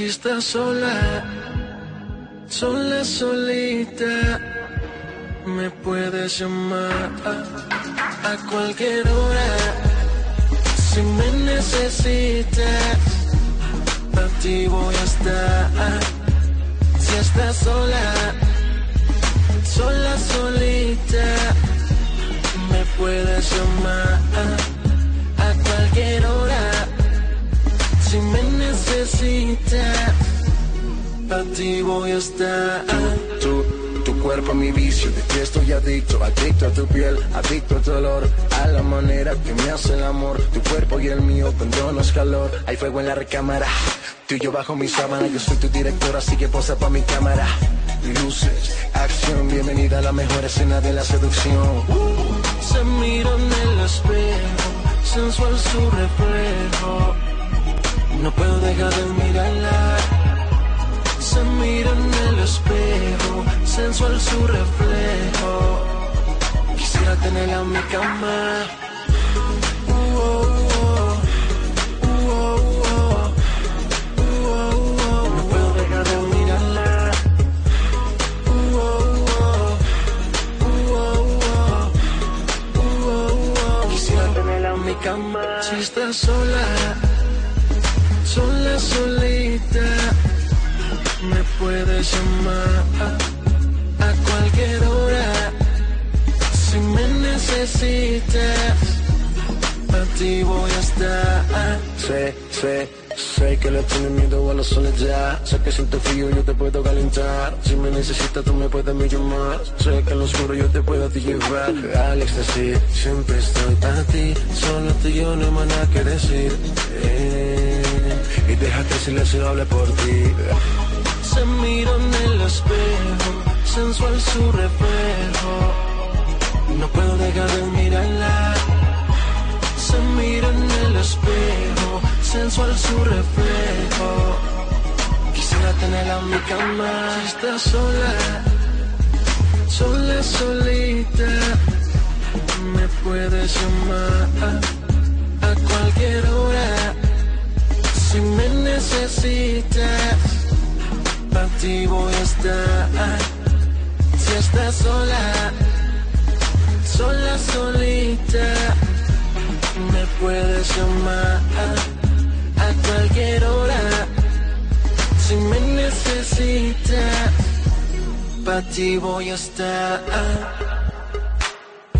Si estás sola, sola, solita, me puedes llamar a cualquier hora. Si me necesitas, a ti voy a estar. Si estás sola, sola, solita, necesitas, a ti voy a estar. Tu, tu cuerpo, mi vicio, de ti estoy adicto, adicto a tu piel, adicto a tu olor, a la manera que me hace el amor, tu cuerpo y el mío, cuando es calor, hay fuego en la recámara, tú y yo bajo mi sábana, yo soy tu director, así que posa pa' mi cámara, luces, acción, bienvenida a la mejor escena de la seducción, Se mira en el espejo, sensual su reflejo. No puedo dejar de mirarla. Se mira en el espejo, sensual su reflejo. Quisiera tenerla en mi cama. No puedo dejar de mirarla. Quisiera tenerla en mi cama. Si estás sola, sola, solita, me puedes llamar a cualquier hora. Si me necesitas, a ti voy a estar. sé, sé, sé que le tienes miedo a la soledad, sé que siento frío yo te puedo calentar, si me necesitas tú me puedes me llamar, sé que en lo oscuro yo te puedo ti llevar, al éxtasis, siempre estoy para ti, solo tú y yo no hay nada que decir, eh, silencio hable por ti, Se mira en el espejo, sensual su reflejo. No puedo dejar de mirarla. Se mira en el espejo, sensual su reflejo. Quisiera tenerla en mi cama. Si estás sola, sola, solita, me puedes llamar necesitas, para ti voy a estar. Si estás sola, sola, solita, me puedes llamar a cualquier hora. Si me necesitas, para ti voy a estar.